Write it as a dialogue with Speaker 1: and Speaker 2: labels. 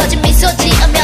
Speaker 1: 꺼진 미소 지으며